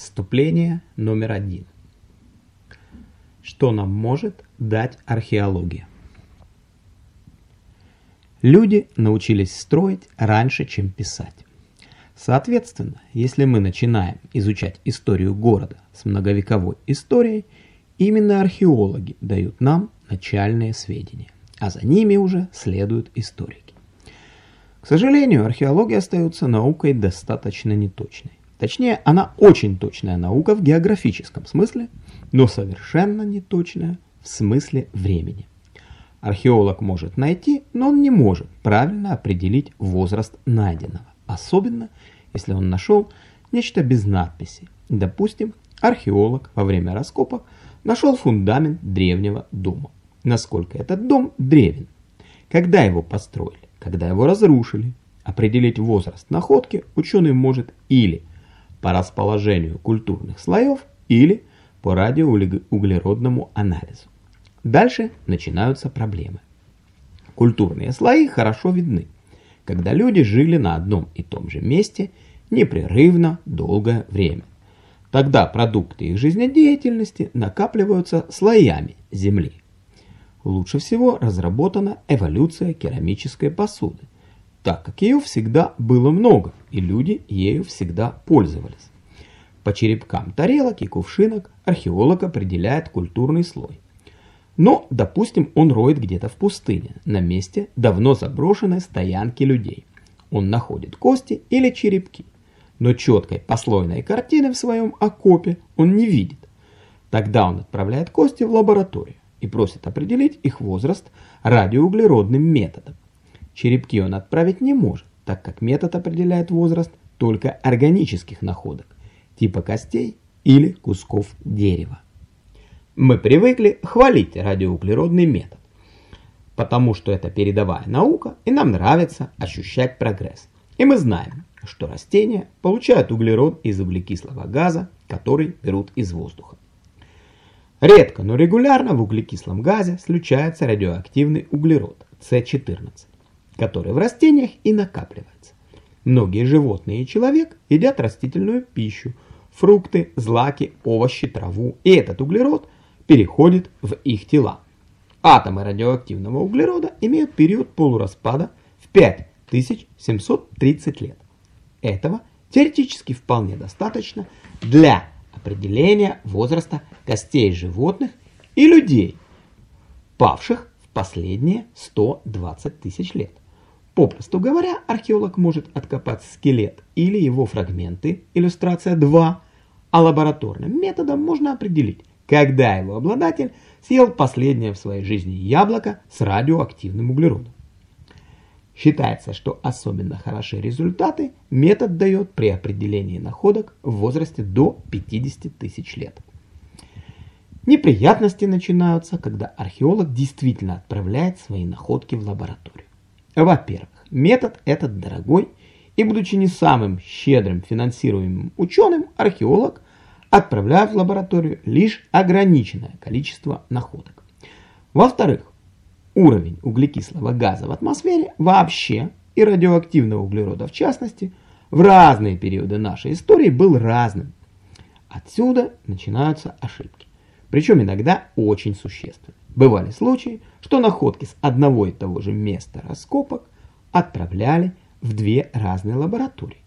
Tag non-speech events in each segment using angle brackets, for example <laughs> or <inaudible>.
Вступление номер один. Что нам может дать археология? Люди научились строить раньше, чем писать. Соответственно, если мы начинаем изучать историю города с многовековой историей, именно археологи дают нам начальные сведения, а за ними уже следуют историки. К сожалению, археология остается наукой достаточно неточной. Точнее, она очень точная наука в географическом смысле, но совершенно неточная в смысле времени. Археолог может найти, но он не может правильно определить возраст найденного, особенно если он нашел нечто без надписи. Допустим, археолог во время раскопок нашел фундамент древнего дома. Насколько этот дом древен? Когда его построили? Когда его разрушили? Определить возраст находки ученый может или по расположению культурных слоев или по радиоуглеродному анализу. Дальше начинаются проблемы. Культурные слои хорошо видны, когда люди жили на одном и том же месте непрерывно долгое время. Тогда продукты их жизнедеятельности накапливаются слоями Земли. Лучше всего разработана эволюция керамической посуды, так как ее всегда было много, и люди ею всегда пользовались. По черепкам тарелок и кувшинок археолог определяет культурный слой. Но, допустим, он роет где-то в пустыне, на месте давно заброшенной стоянки людей. Он находит кости или черепки, но четкой послойной картины в своем окопе он не видит. Тогда он отправляет кости в лабораторию и просит определить их возраст радиоуглеродным методом. Черепки он отправить не может, так как метод определяет возраст только органических находок, типа костей или кусков дерева. Мы привыкли хвалить радиоуглеродный метод, потому что это передовая наука и нам нравится ощущать прогресс. И мы знаем, что растения получают углерод из углекислого газа, который берут из воздуха. Редко, но регулярно в углекислом газе случается радиоактивный углерод С14 который в растениях и накапливается. Многие животные и человек едят растительную пищу, фрукты, злаки, овощи, траву, и этот углерод переходит в их тела. Атомы радиоактивного углерода имеют период полураспада в 5730 лет. Этого теоретически вполне достаточно для определения возраста костей животных и людей, павших в последние 120 тысяч лет. Попросту говоря, археолог может откопать скелет или его фрагменты, иллюстрация 2, а лабораторным методом можно определить, когда его обладатель съел последнее в своей жизни яблоко с радиоактивным углеродом. Считается, что особенно хорошие результаты метод дает при определении находок в возрасте до 50 тысяч лет. Неприятности начинаются, когда археолог действительно отправляет свои находки в лабораторию. Во-первых, метод этот дорогой, и будучи не самым щедрым финансируемым ученым, археолог отправляет в лабораторию лишь ограниченное количество находок. Во-вторых, уровень углекислого газа в атмосфере вообще и радиоактивного углерода в частности в разные периоды нашей истории был разным. Отсюда начинаются ошибки, причем иногда очень существенные. Бывали случаи, что находки с одного и того же места раскопок отправляли в две разные лаборатории.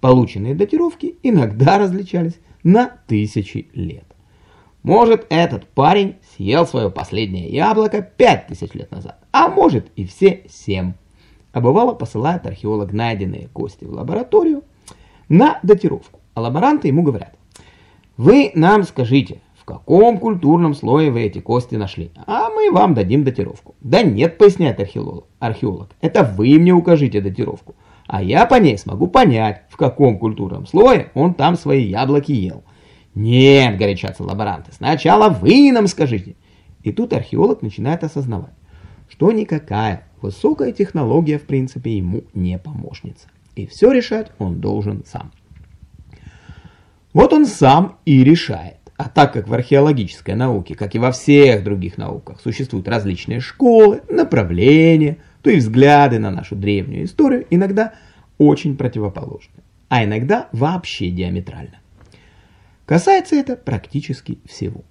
Полученные датировки иногда <laughs> различались на тысячи лет. Может, этот парень съел свое последнее яблоко пять тысяч лет назад, а может и все семь. А бывало посылает археолог найденные кости в лабораторию на датировку, а лаборанты ему говорят, вы нам скажите, в каком культурном слое вы эти кости нашли, а мы вам дадим датировку. Да нет, поясняет археолог, археолог, это вы мне укажите датировку, а я по ней смогу понять, в каком культурном слое он там свои яблоки ел. Нет, горячатся лаборанты, сначала вы нам скажите. И тут археолог начинает осознавать, что никакая высокая технология в принципе ему не помощница. И все решать он должен сам. Вот он сам и решает. А так как в археологической науке, как и во всех других науках, существуют различные школы, направления, то и взгляды на нашу древнюю историю иногда очень противоположны, а иногда вообще диаметрально. Касается это практически всего.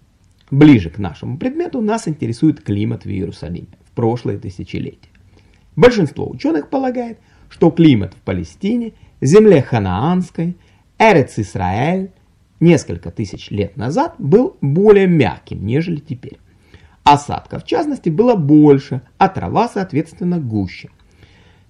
Ближе к нашему предмету нас интересует климат в Иерусалиме в прошлое тысячелетие. Большинство ученых полагает, что климат в Палестине, земле ханаанской, Эрец-Исраэль несколько тысяч лет назад был более мягким, нежели теперь. Осадков, в частности, было больше, а трава, соответственно, гуще.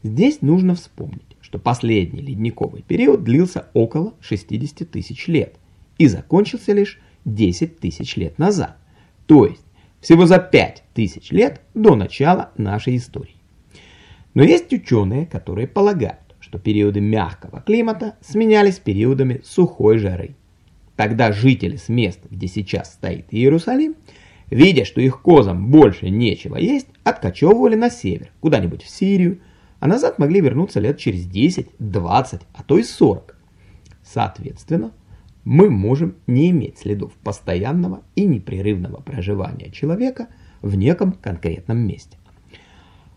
Здесь нужно вспомнить, что последний ледниковый период длился около 60 тысяч лет и закончился лишь 10 тысяч лет назад, то есть всего за 5 тысяч лет до начала нашей истории. Но есть ученые, которые полагают, что периоды мягкого климата сменялись периодами сухой жары. Тогда жители с мест, где сейчас стоит Иерусалим, видя, что их козам больше нечего есть, откачевывали на север, куда-нибудь в Сирию, а назад могли вернуться лет через 10, 20, а то и 40. Соответственно, мы можем не иметь следов постоянного и непрерывного проживания человека в неком конкретном месте.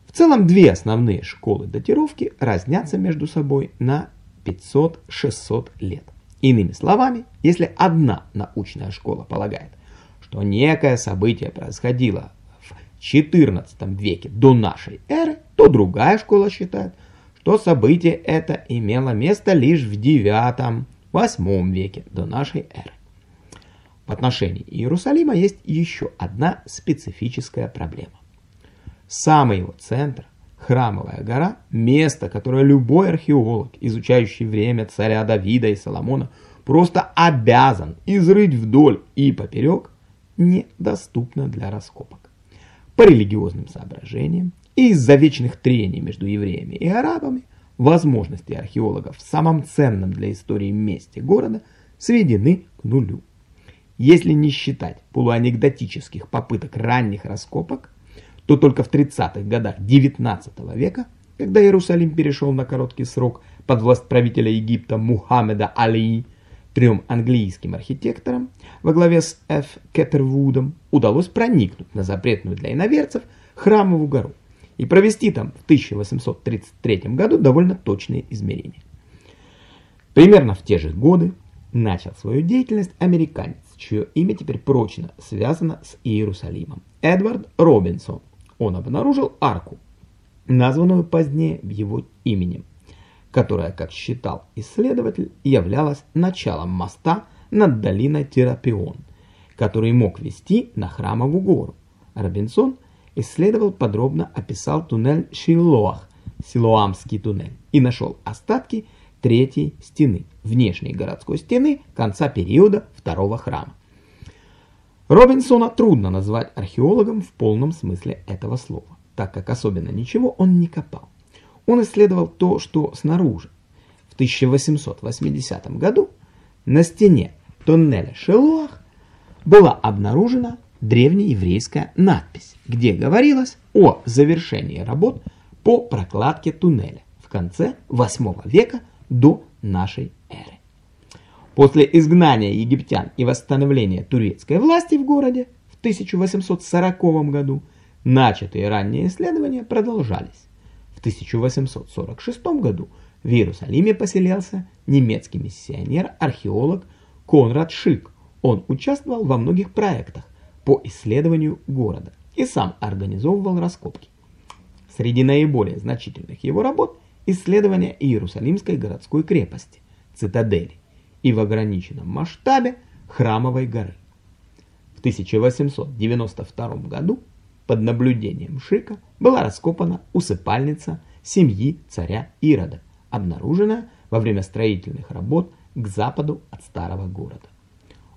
В целом две основные школы датировки разнятся между собой на 500-600 лет. Иными словами, если одна научная школа полагает, что некое событие происходило в XIV веке до нашей эры, то другая школа считает, что событие это имело место лишь в IX VIII веке до нашей эры. В отношении Иерусалима есть еще одна специфическая проблема. Самый его центр, Храмовая гора, место, которое любой археолог, изучающий время царя Давида и Соломона, просто обязан изрыть вдоль и поперек, недоступно для раскопок. По религиозным соображениям и из-за вечных трений между евреями и арабами возможности археологов в самом ценном для истории месте города сведены к нулю. Если не считать полуанекдотических попыток ранних раскопок, то только в 30-х годах 19 века, когда Иерусалим перешел на короткий срок под власть правителя Египта Мухаммеда Алии, трем английским архитекторам во главе с Ф. Кеттервудом удалось проникнуть на запретную для иноверцев Храмовую гору и провести там в 1833 году довольно точные измерения. Примерно в те же годы начал свою деятельность американец, чье имя теперь прочно связано с Иерусалимом, Эдвард Робинсон. Он обнаружил арку, названную позднее его именем, которая, как считал исследователь, являлась началом моста над долиной Терапион, который мог вести на Храмову гору. Робинсон исследовал подробно описал туннель Шилоах, Силуамский туннель, и нашел остатки третьей стены, внешней городской стены конца периода второго храма. Робинсона трудно назвать археологом в полном смысле этого слова, так как особенно ничего он не копал. Он исследовал то, что снаружи. В 1880 году на стене туннеля Шилуах была обнаружена древнееврейская надпись, где говорилось о завершении работ по прокладке туннеля в конце 8 века до нашей эры. После изгнания египтян и восстановления турецкой власти в городе в 1840 году начатые ранние исследования продолжались. В 1846 году в Иерусалиме поселился немецкий миссионер-археолог Конрад Шик. Он участвовал во многих проектах, по исследованию города и сам организовывал раскопки. Среди наиболее значительных его работ исследование Иерусалимской городской крепости, цитадели и в ограниченном масштабе Храмовой горы. В 1892 году под наблюдением Шика была раскопана усыпальница семьи царя Ирода, обнаруженная во время строительных работ к западу от старого города.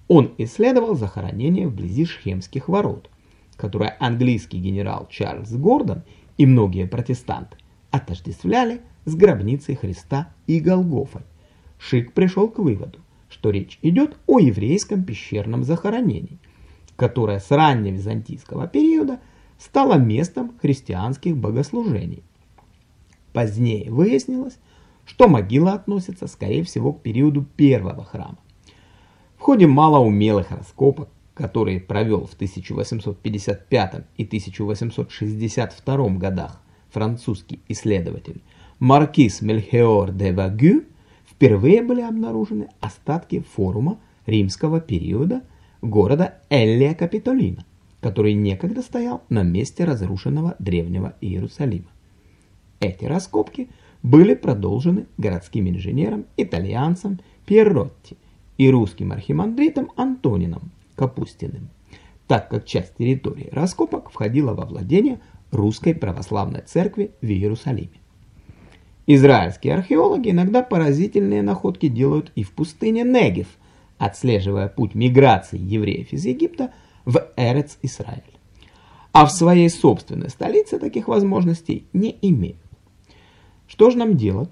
Он исследовал захоронение вблизи Шхемских ворот, которое английский генерал Чарльз Гордон и многие протестанты отождествляли с гробницей Христа и Голгофой. Шик пришел к выводу, что речь идет о еврейском пещерном захоронении, которое с ранневизантийского периода стало местом христианских богослужений. Позднее выяснилось, что могила относится, скорее всего, к периоду первого храма. В ходе малоумелых раскопок, которые провел в 1855 и 1862 годах французский исследователь Маркиз Мельхиор де Вагю, впервые были обнаружены остатки форума римского периода города Эллия Капитолина, который некогда стоял на месте разрушенного древнего Иерусалима. Эти раскопки были продолжены городским инженером-итальянцем Пьерротти и русским архимандритом Антонином Капустиным, так как часть территории раскопок входила во владение русской православной церкви в Иерусалиме. Израильские археологи иногда поразительные находки делают и в пустыне Негев, отслеживая путь миграции евреев из Египта в Эрец-Исраэль. А в своей собственной столице таких возможностей не имеют. Что же нам делать?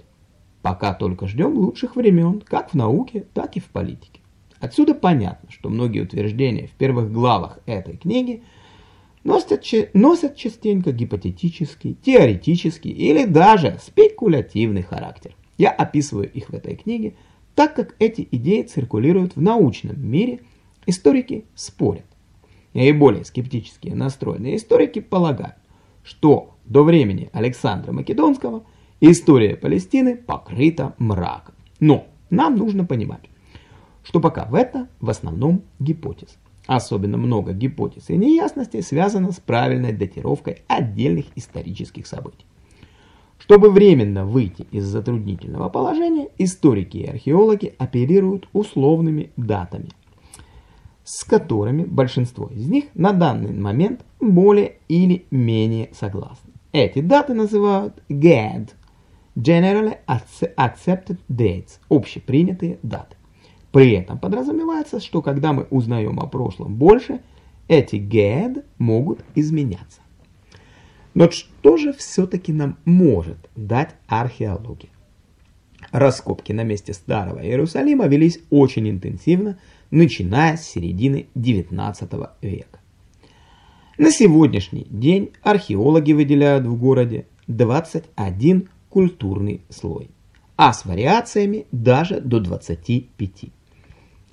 Пока только ждем лучших времен, как в науке, так и в политике. Отсюда понятно, что многие утверждения в первых главах этой книги – носят, носят частенько гипотетический, теоретический или даже спекулятивный характер. Я описываю их в этой книге, так как эти идеи циркулируют в научном мире, историки спорят. Наиболее скептически настроенные историки полагают, что до времени Александра Македонского история Палестины покрыта мраком. Но нам нужно понимать, что пока в это в основном гипотеза. Особенно много гипотез и неясностей связано с правильной датировкой отдельных исторических событий. Чтобы временно выйти из затруднительного положения, историки и археологи оперируют условными датами, с которыми большинство из них на данный момент более или менее согласны. Эти даты называют GAD – Generally Accepted Dates – общепринятые даты. При этом подразумевается, что когда мы узнаем о прошлом больше, эти гед могут изменяться. Но что же все-таки нам может дать археология? Раскопки на месте Старого Иерусалима велись очень интенсивно, начиная с середины XIX века. На сегодняшний день археологи выделяют в городе 21 культурный слой, а с вариациями даже до 25.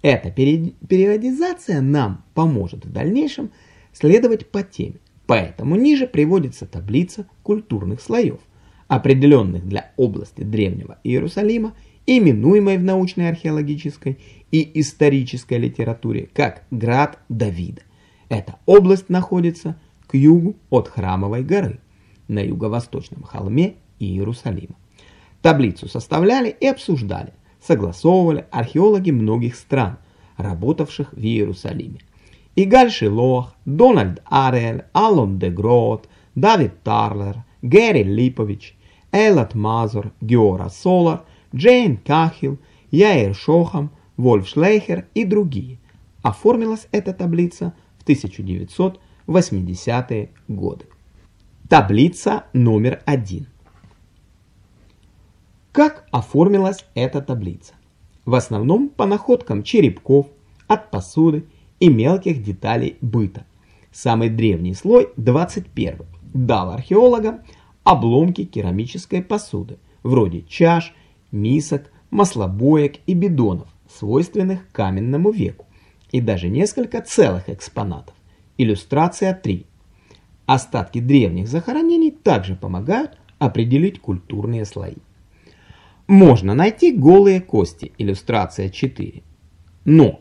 Эта периодизация нам поможет в дальнейшем следовать по теме, поэтому ниже приводится таблица культурных слоев, определенных для области Древнего Иерусалима, именуемой в научной археологической и исторической литературе как Град Давида. Эта область находится к югу от Храмовой горы, на юго-восточном холме Иерусалима. Таблицу составляли и обсуждали согласовывали археологи многих стран, работавших в Иерусалиме. Игаль Шилох, Дональд Арель, Аллон де Грот, Давид Тарлер, Гэри Липович, Элат Мазур, Геора Солар, Джейн Кахил, Яир Шохам, Вольф Шлейхер и другие. Оформилась эта таблица в 1980-е годы. Таблица номер один. Как оформилась эта таблица? В основном по находкам черепков, от посуды и мелких деталей быта. Самый древний слой, 21 дал археологам обломки керамической посуды, вроде чаш, мисок, маслобоек и бидонов, свойственных каменному веку, и даже несколько целых экспонатов. Иллюстрация 3. Остатки древних захоронений также помогают определить культурные слои. Можно найти голые кости, иллюстрация 4. Но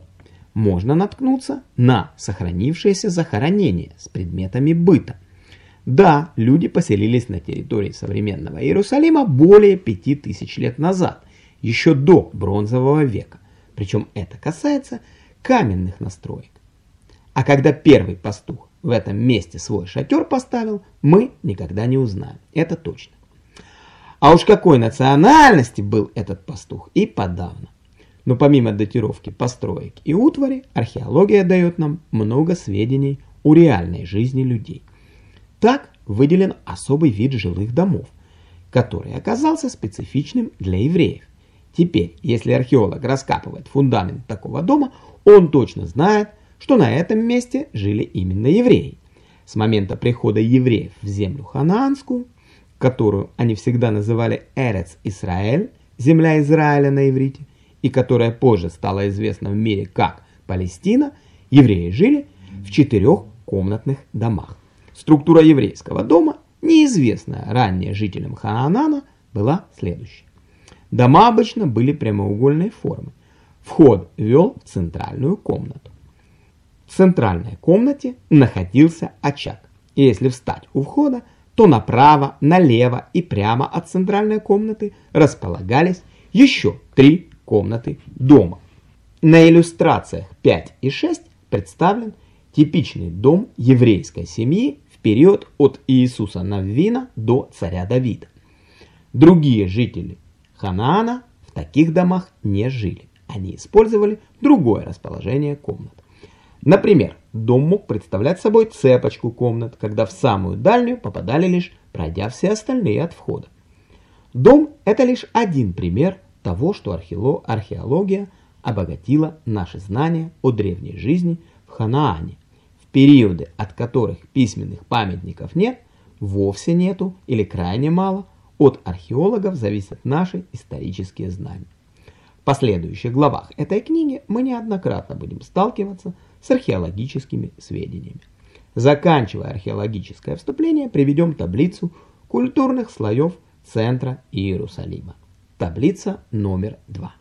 можно наткнуться на сохранившееся захоронение с предметами быта. Да, люди поселились на территории современного Иерусалима более 5000 лет назад, еще до бронзового века. Причем это касается каменных настроек. А когда первый пастух в этом месте свой шатер поставил, мы никогда не узнаем. Это точно. А уж какой национальности был этот пастух и подавно. Но помимо датировки построек и утвари, археология дает нам много сведений о реальной жизни людей. Так выделен особый вид жилых домов, который оказался специфичным для евреев. Теперь, если археолог раскапывает фундамент такого дома, он точно знает, что на этом месте жили именно евреи. С момента прихода евреев в землю ханаанскую – которую они всегда называли Эрец Исраэль, земля Израиля на иврите, и которая позже стала известна в мире как Палестина, евреи жили в четырехкомнатных домах. Структура еврейского дома, неизвестная ранее жителям Хаанана, была следующей. Дома обычно были прямоугольной формы. Вход вел в центральную комнату. В центральной комнате находился очаг. И если встать у входа, то направо, налево и прямо от центральной комнаты располагались еще три комнаты дома. На иллюстрациях 5 и 6 представлен типичный дом еврейской семьи в период от Иисуса Наввина до царя Давида. Другие жители Ханаана в таких домах не жили. Они использовали другое расположение комнат. Например, дом мог представлять собой цепочку комнат, когда в самую дальнюю попадали лишь пройдя все остальные от входа. Дом – это лишь один пример того, что археология обогатила наши знания о древней жизни в Ханаане. В периоды, от которых письменных памятников нет, вовсе нету или крайне мало, от археологов зависят наши исторические знания. В последующих главах этой книги мы неоднократно будем сталкиваться с археологическими сведениями. Заканчивая археологическое вступление, приведем таблицу культурных слоев центра Иерусалима. Таблица номер два.